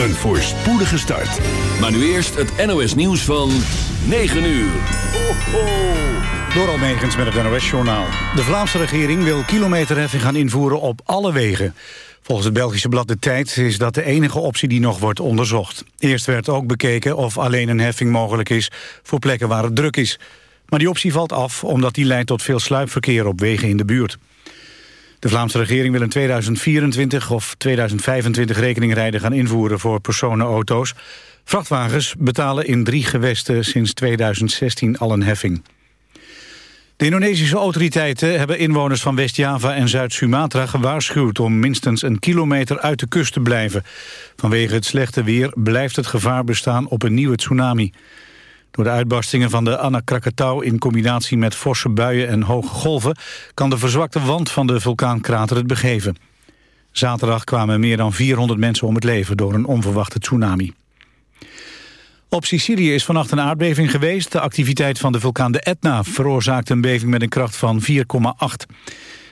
Een voorspoedige start. Maar nu eerst het NOS nieuws van 9 uur. Ho, ho. Door Almegens met het NOS-journaal. De Vlaamse regering wil kilometerheffing gaan invoeren op alle wegen. Volgens het Belgische blad De Tijd is dat de enige optie die nog wordt onderzocht. Eerst werd ook bekeken of alleen een heffing mogelijk is voor plekken waar het druk is. Maar die optie valt af omdat die leidt tot veel sluipverkeer op wegen in de buurt. De Vlaamse regering wil in 2024 of 2025 rekeningrijden gaan invoeren voor personenauto's. Vrachtwagens betalen in drie gewesten sinds 2016 al een heffing. De Indonesische autoriteiten hebben inwoners van West-Java en Zuid-Sumatra gewaarschuwd om minstens een kilometer uit de kust te blijven. Vanwege het slechte weer blijft het gevaar bestaan op een nieuwe tsunami. Door de uitbarstingen van de Anak Krakatau in combinatie met forse buien en hoge golven kan de verzwakte wand van de vulkaankrater het begeven. Zaterdag kwamen meer dan 400 mensen om het leven door een onverwachte tsunami. Op Sicilië is vannacht een aardbeving geweest. De activiteit van de vulkaan de Etna veroorzaakte een beving met een kracht van 4,8.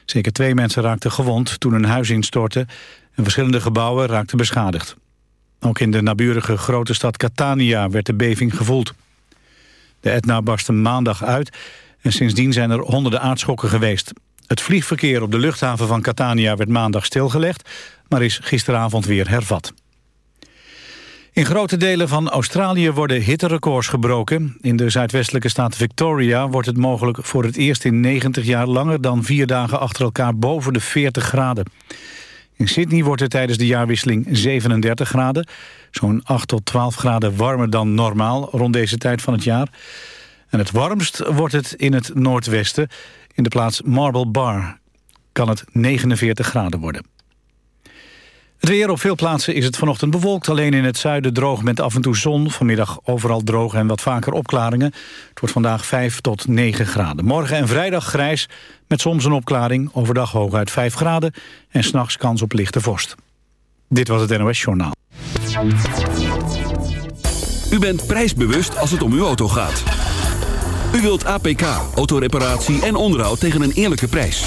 Zeker twee mensen raakten gewond toen een huis instortte... en verschillende gebouwen raakten beschadigd. Ook in de naburige grote stad Catania werd de beving gevoeld. De Etna barstte maandag uit en sindsdien zijn er honderden aardschokken geweest. Het vliegverkeer op de luchthaven van Catania werd maandag stilgelegd... maar is gisteravond weer hervat. In grote delen van Australië worden hitterecords gebroken. In de zuidwestelijke staat Victoria wordt het mogelijk voor het eerst in 90 jaar langer dan vier dagen achter elkaar boven de 40 graden. In Sydney wordt het tijdens de jaarwisseling 37 graden. Zo'n 8 tot 12 graden warmer dan normaal rond deze tijd van het jaar. En het warmst wordt het in het noordwesten. In de plaats Marble Bar kan het 49 graden worden. Het weer op veel plaatsen is het vanochtend bewolkt. Alleen in het zuiden droog met af en toe zon. Vanmiddag overal droog en wat vaker opklaringen. Het wordt vandaag 5 tot 9 graden. Morgen en vrijdag grijs met soms een opklaring. Overdag hooguit 5 graden. En s'nachts kans op lichte vorst. Dit was het NOS Journaal. U bent prijsbewust als het om uw auto gaat. U wilt APK, autoreparatie en onderhoud tegen een eerlijke prijs.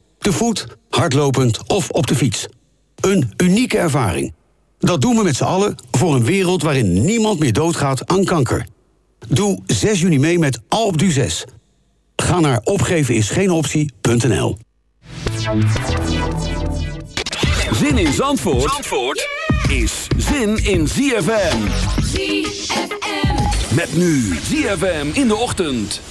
Te voet, hardlopend of op de fiets. Een unieke ervaring. Dat doen we met z'n allen voor een wereld waarin niemand meer doodgaat aan kanker. Doe 6 juni mee met Alpe d'Huez. Ga naar opgevenisgeenoptie.nl Zin in Zandvoort, Zandvoort is zin in ZFM. ZFM. Met nu ZFM in de ochtend.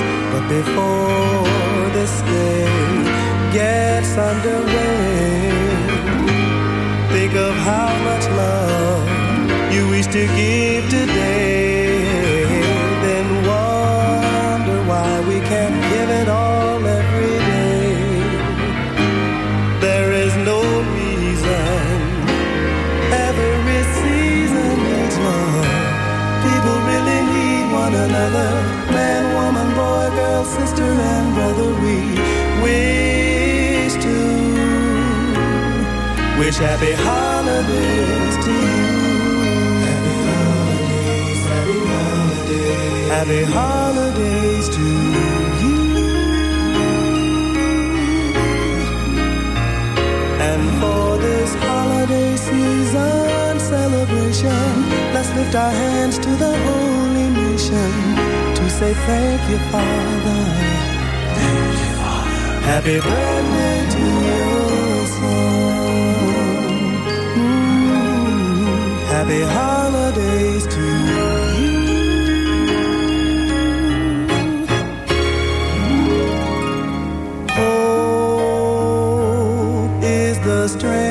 Before this day gets underway, think of how much love you wish to give today. Wish happy holidays to you. Happy holidays, happy holidays, happy holidays to you. And for this holiday season celebration, let's lift our hands to the holy nation to say thank you, Father. Thank you, Father. Happy birthday to your Happy holidays to you. Hope is the strength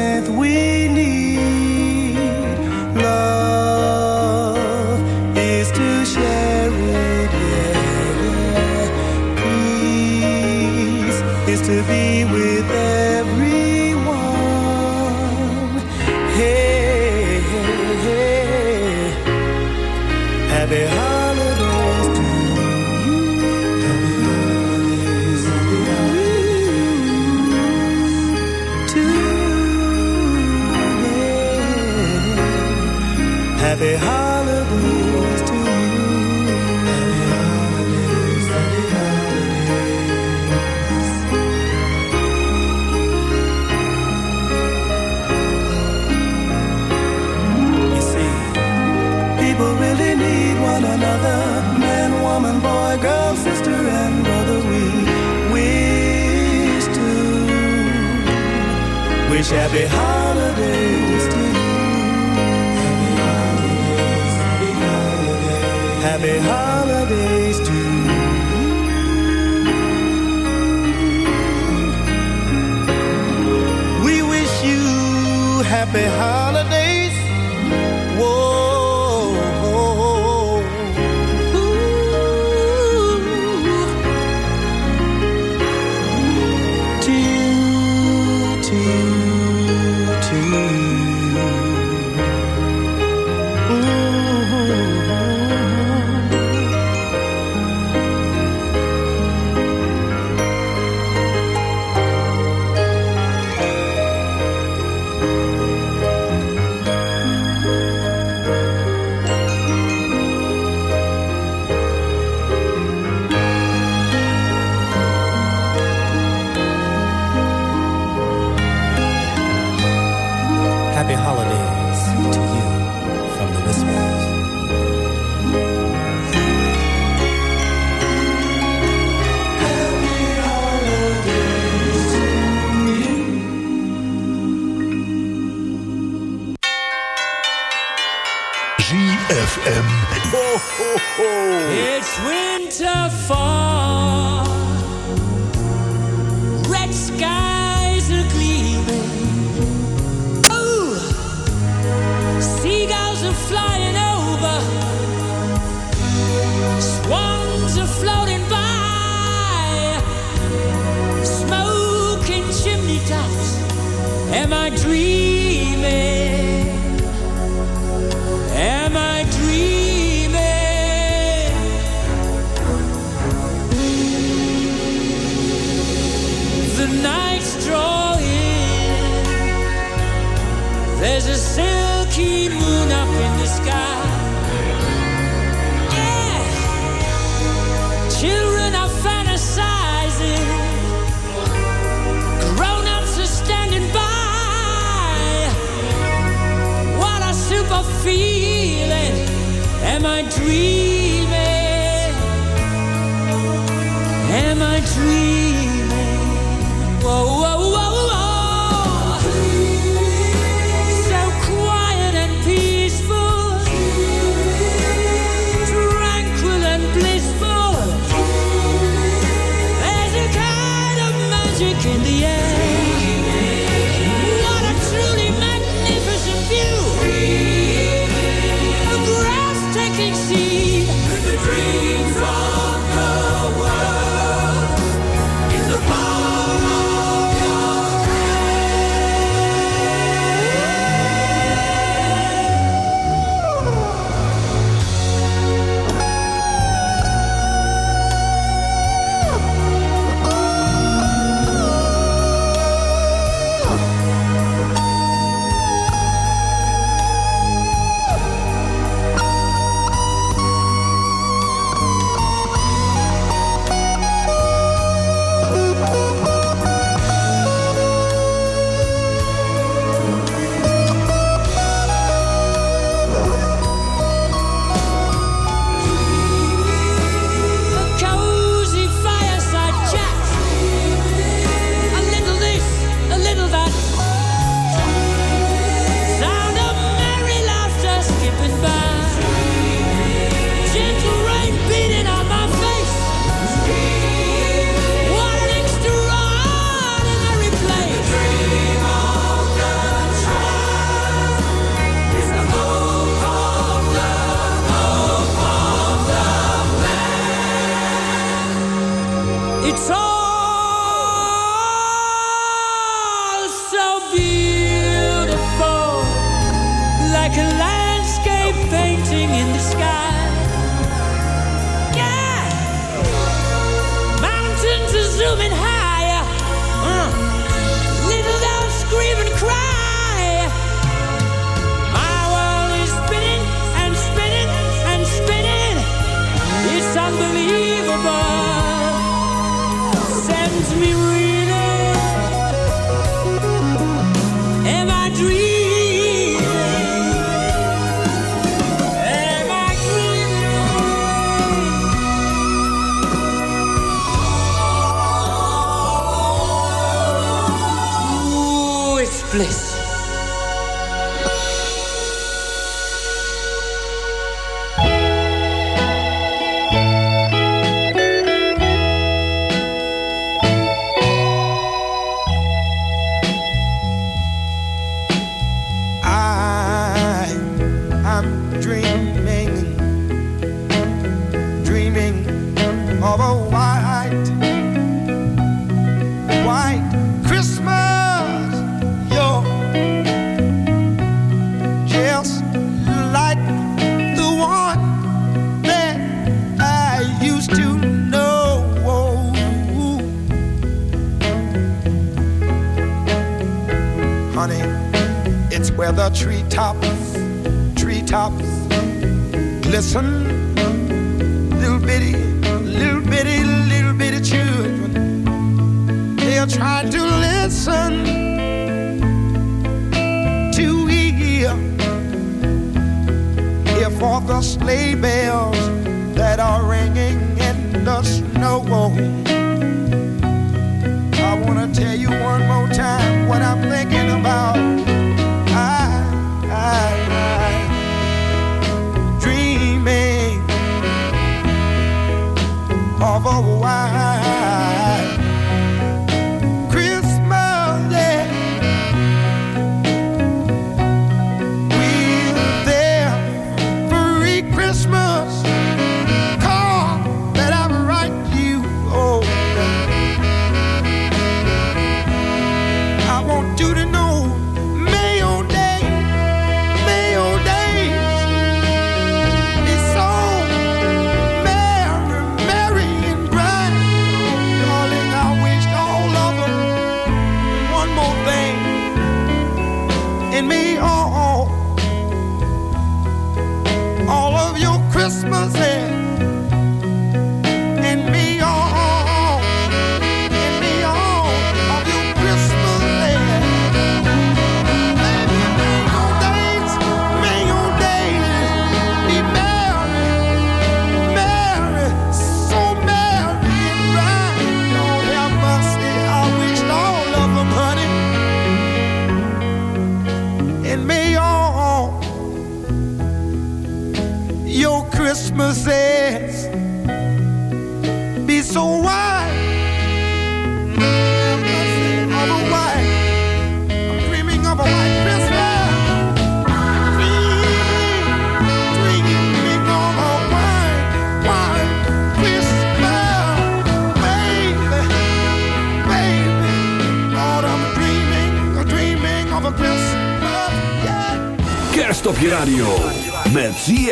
It's winter fall. Bliss.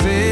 in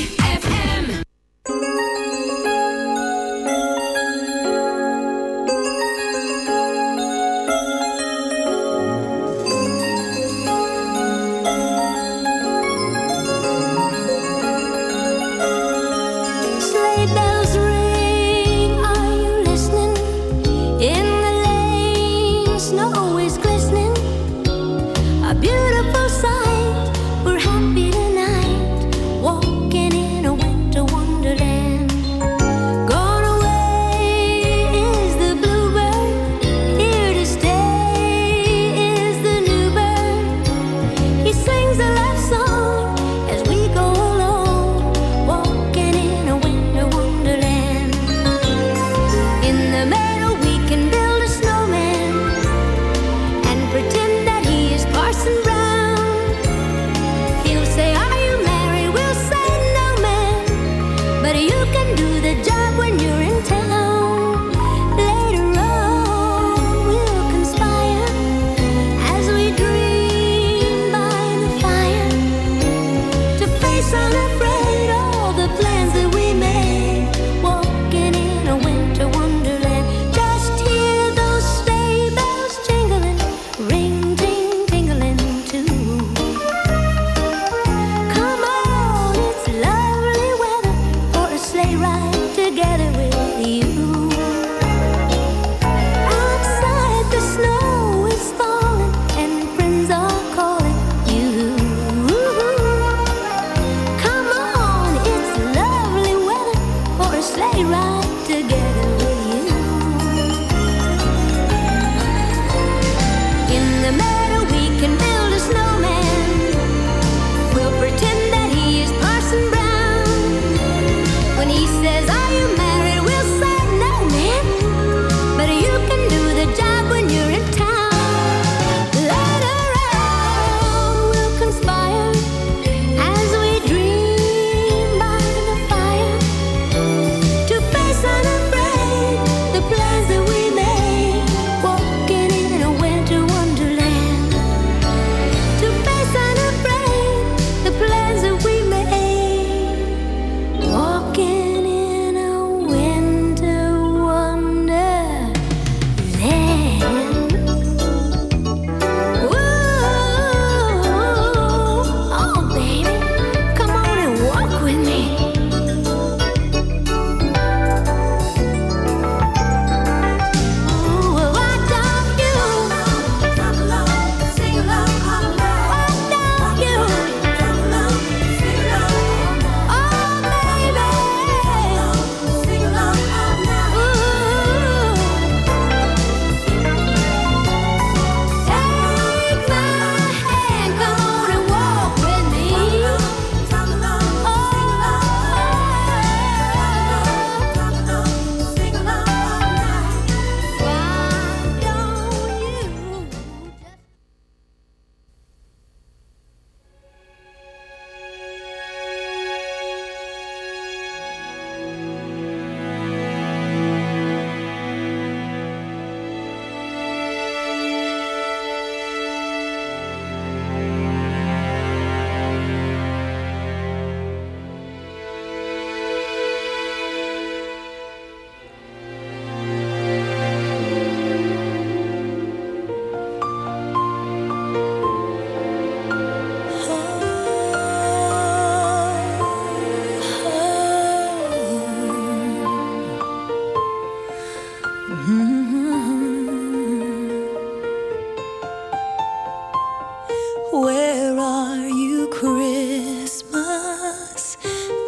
Where are you, Christmas?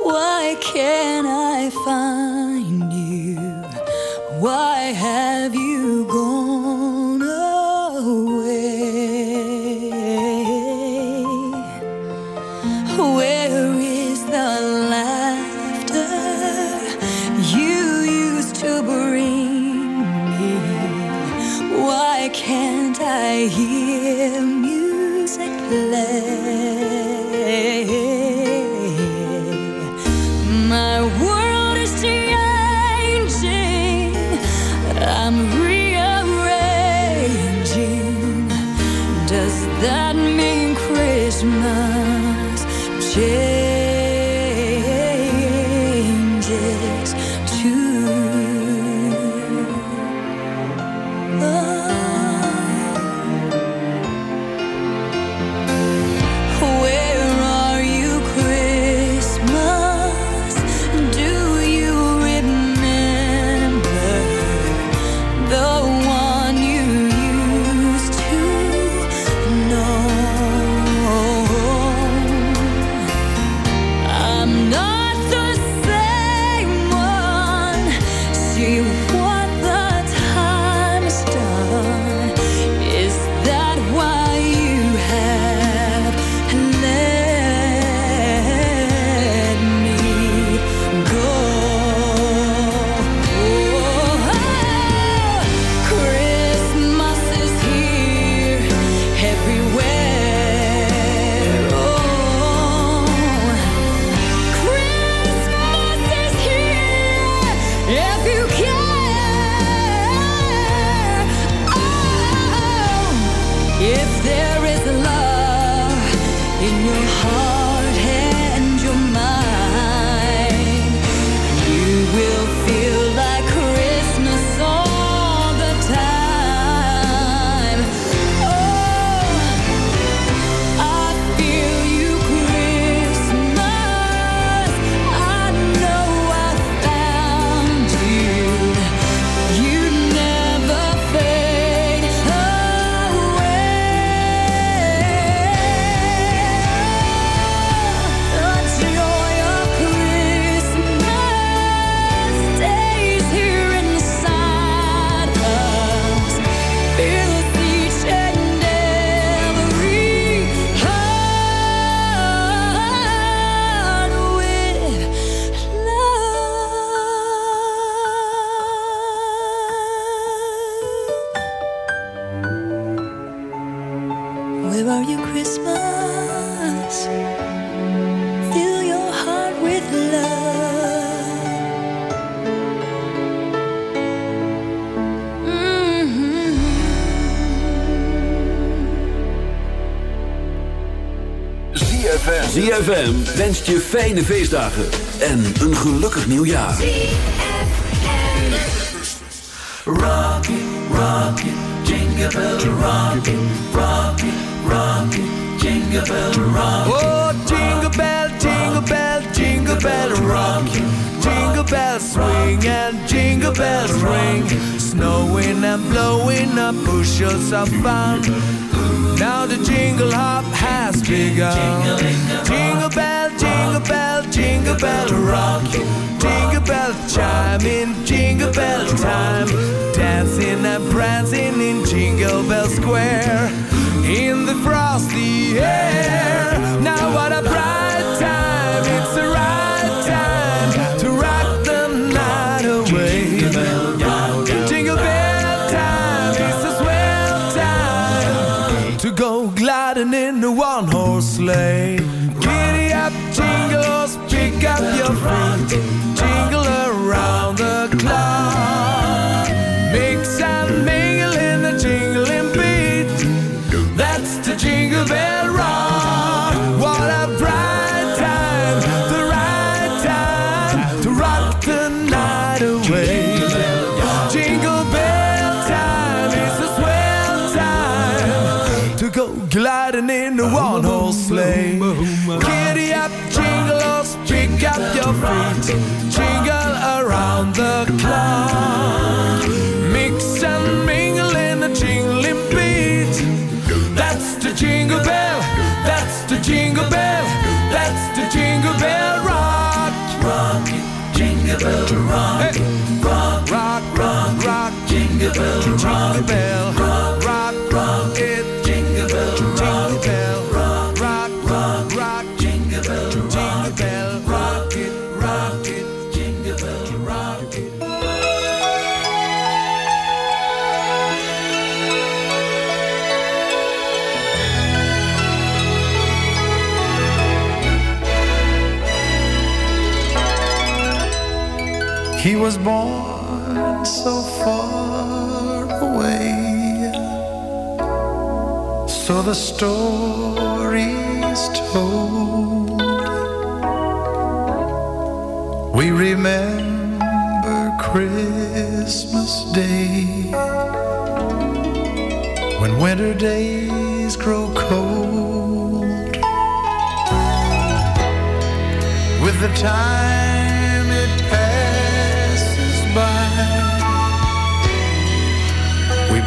Why can't I find? If you can je fijne feestdagen en een gelukkig nieuwjaar. Rocky, rocky, jingle bell, rocky, rocky, rocky, jingle bell, rocky. Oh, jingle bell, jingle bell, jingle bell, rocky. Jingle bells ring and jingle bells ring. Snowing and blowing up bushels of fun. Now the jingle hop has begun. rocking. Jingle bell chime in jingle bell time. Dancing and prancing in Jingle Bell Square. In the frosty air. Now what a bright born so far away. So the story's told. We remember Christmas Day when winter days grow cold. With the time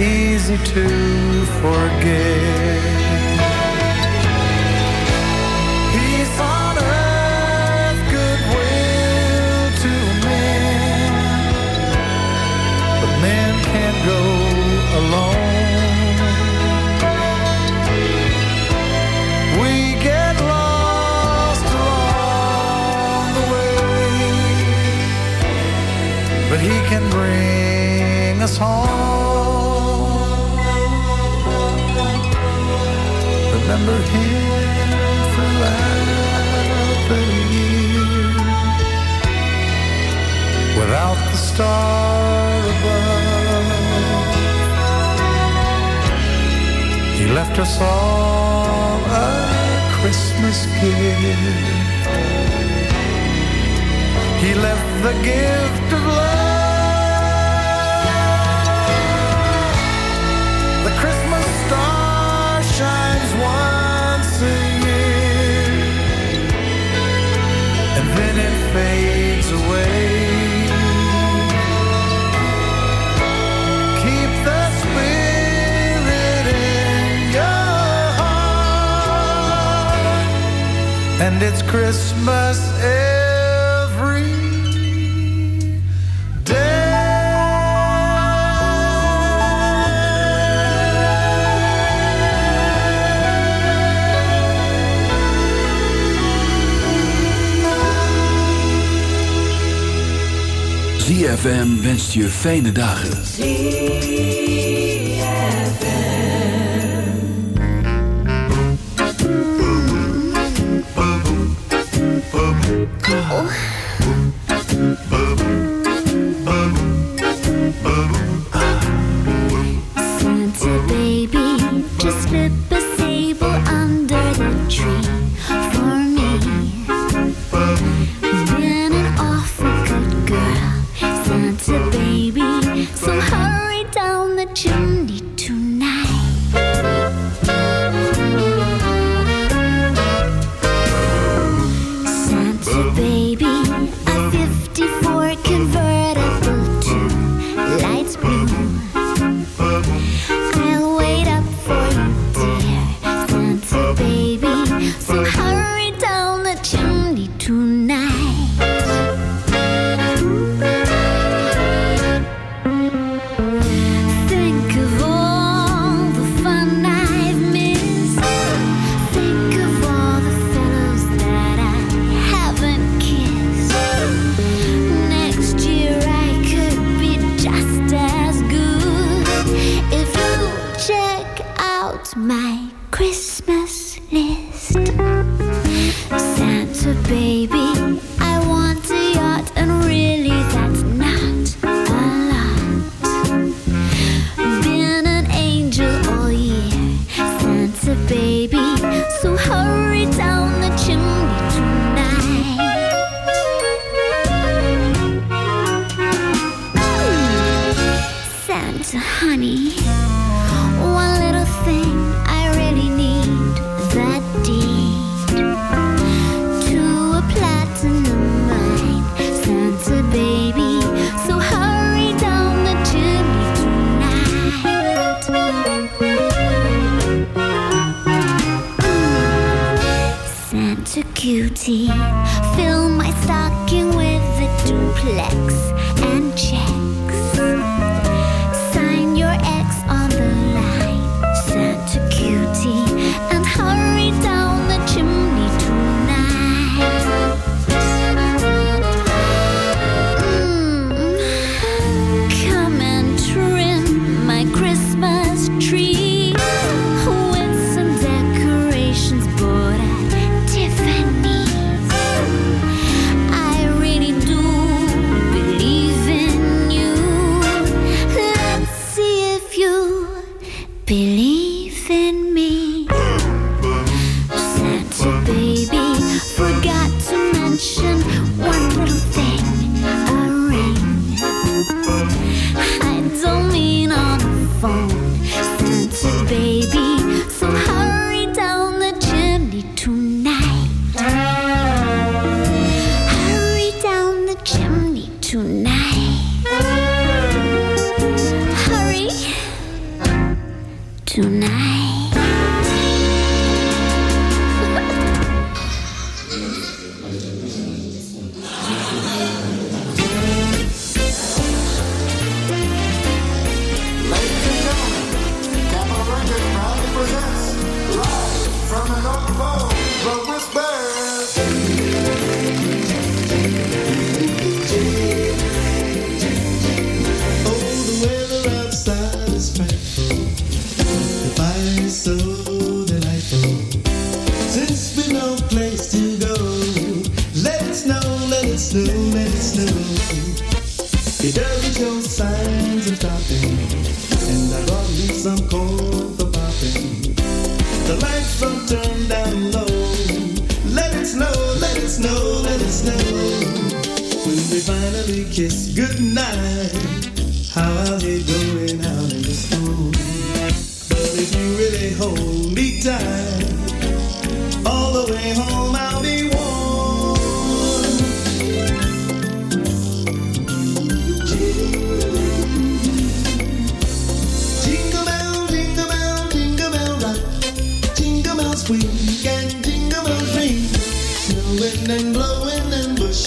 easy to forget. Him throughout the without the star above. He left us all a Christmas gift. He left the gift of love. Then it fades away. Keep the spirit in your heart, and it's Christmas ZFM wenst je fijne dagen. Santa baby, just slip a sable under the tree Mix. The lights will turn down low. Let it snow, let it snow, let it snow. When we finally kiss goodnight, going. But if you really hold me tight, all the way home.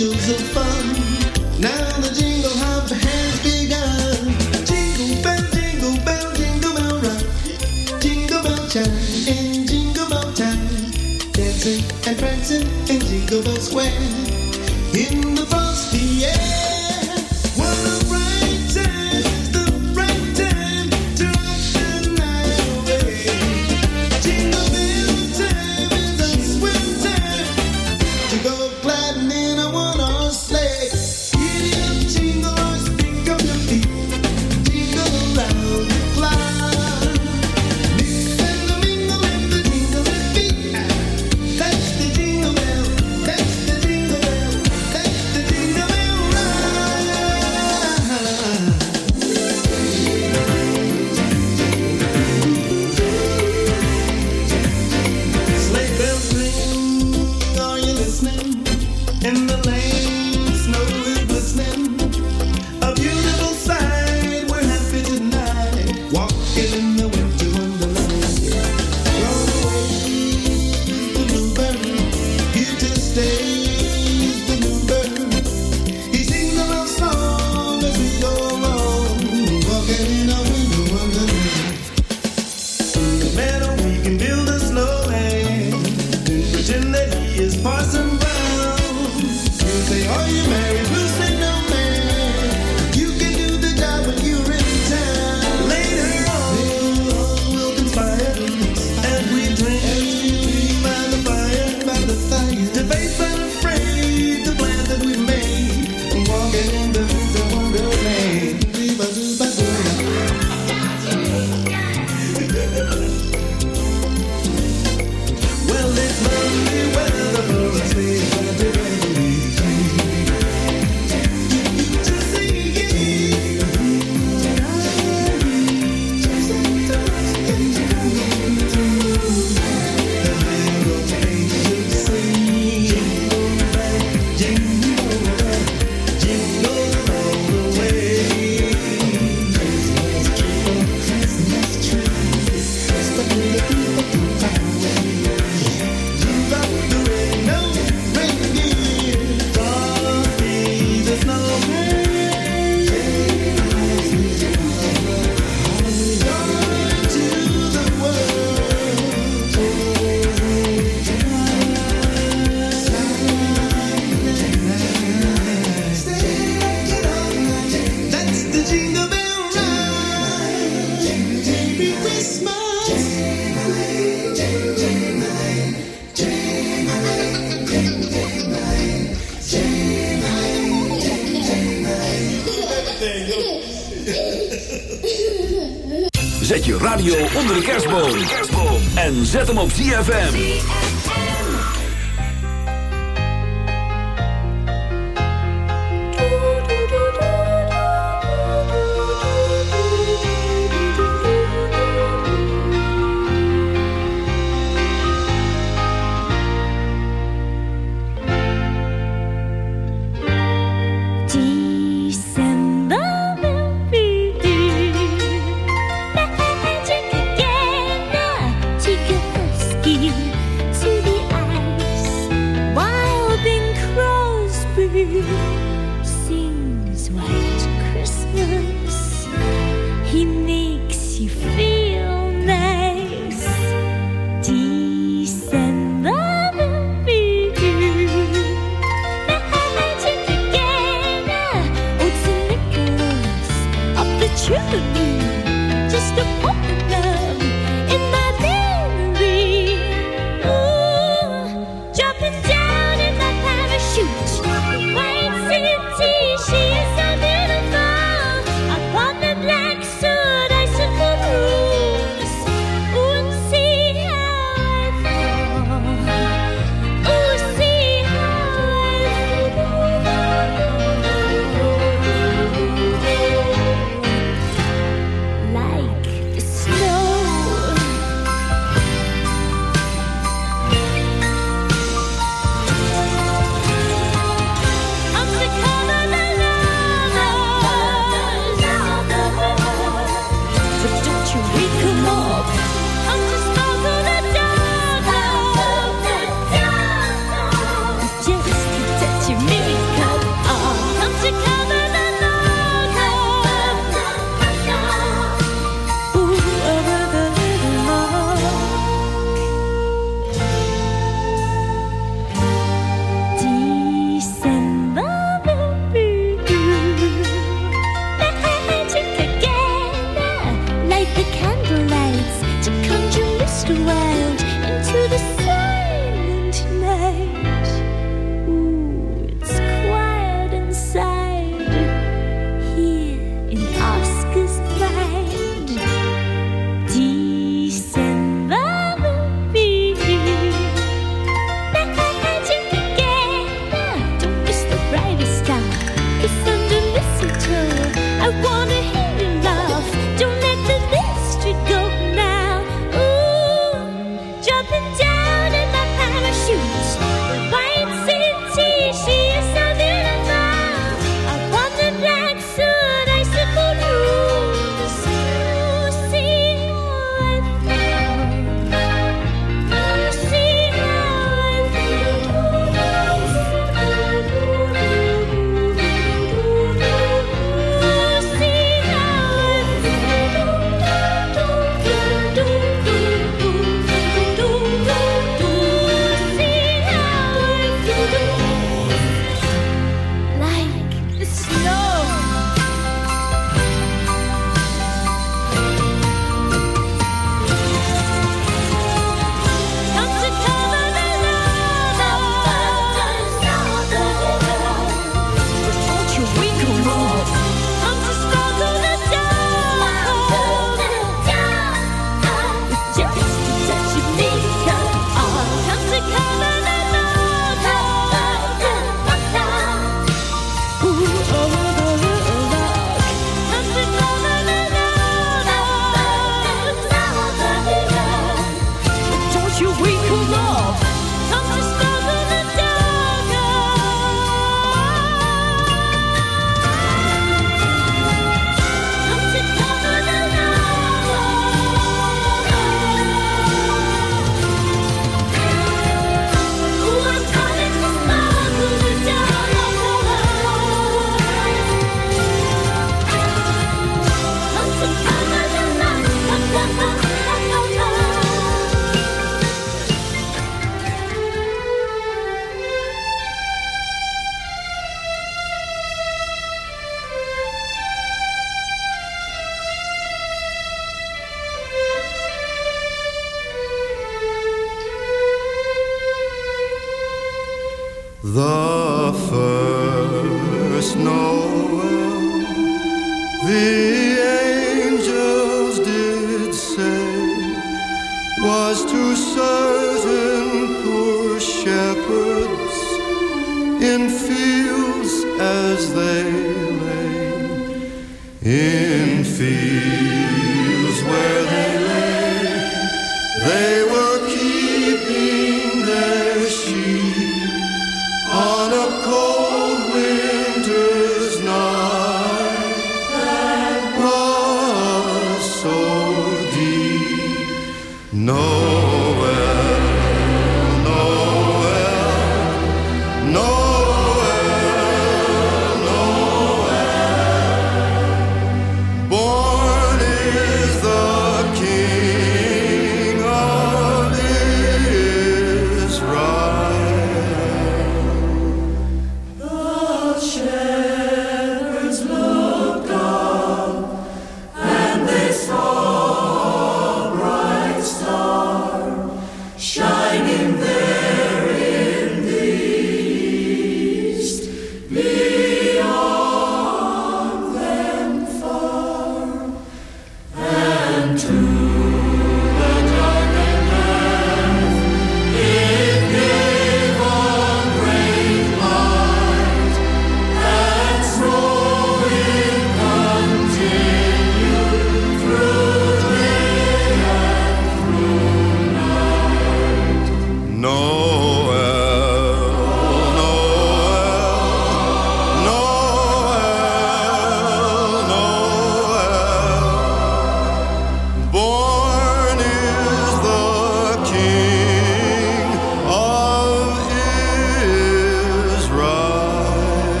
shoes of fun. Now the jingle hop has begun. Jingle bell, jingle bell, jingle bell rock. Jingle bell chime in jingle bell time. Dancing and prancing in Jingle Bell Square. In the zet hem op ZFM.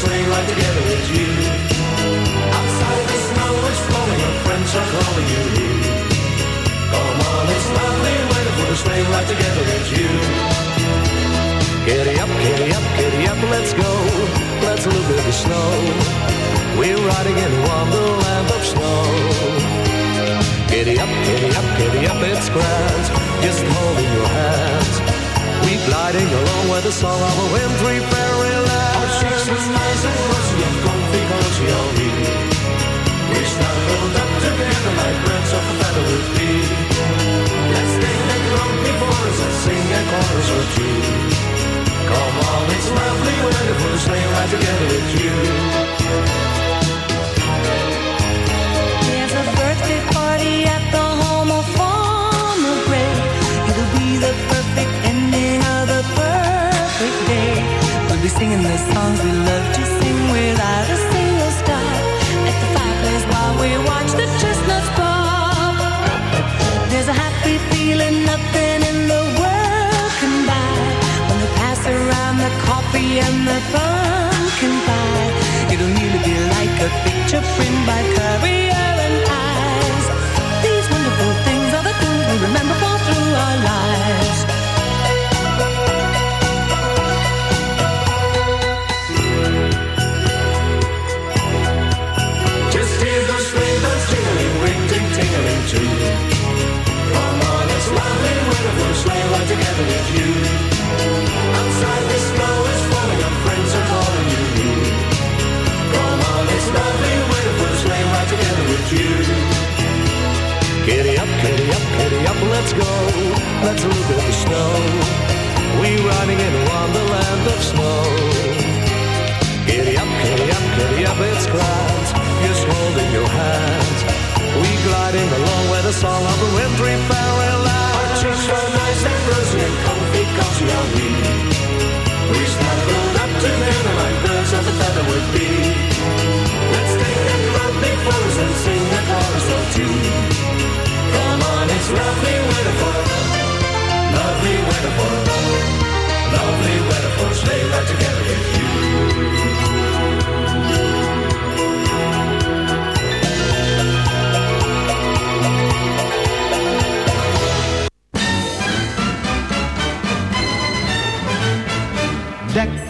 For ride together with you. Outside the snow is flowing, your friends are calling you. Come on, it's lovely weather for a sleigh ride together with you. Giddy up, giddy up, giddy up, let's go. Let's look at the snow. We're riding in wonderland of snow. Giddy up, giddy up, giddy up, it's grand. Just holding your hand. We gliding along with the song of a wintry fairyland. Our cheeks was nice and rosy and comfy, cozy are we. We snuggled up together like birds of a feather would be. Let's take that road before us and sing a chorus or two. Come on, it's lovely weather for a sleigh ride together with you. There's a birthday party at the home of Farmer Gray. It'll be the perfect singing the songs we love to sing without a single stop. At the fireplace while we watch the chestnuts pop. There's a happy feeling nothing in the world can buy. When they pass around the coffee and the pumpkin pie. It'll nearly be like a picture print by Currier and Ives. These wonderful things are the things we remember all through our lives. Too. Come on, it's lovely for a sleigh ride together with you. Outside the snow is falling, our friends are calling you. Come on, it's lovely for a sleigh ride together with you. Giddy up, giddy up, giddy up, let's go. Let's look at the snow. We're riding in a wonderland of snow. Giddy up, giddy up, giddy up, it's grand. Just holding your hand. We gliding along with the song of the wintry fairyland. Our cheeks are nice and rosy and comfy, cozy are we. We snuggled up together like birds of a feather would be. Let's take that before us and sing a chorus or two. Come on, it's lovely weather for, lovely weather for, lovely weather for sleigh ride together with you.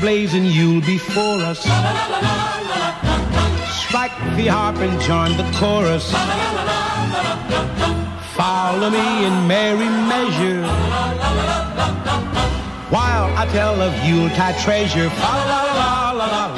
Blazing Yule before us. Strike the harp and join the chorus. Follow me in merry measure. While I tell of Yuletide treasure. La la la la la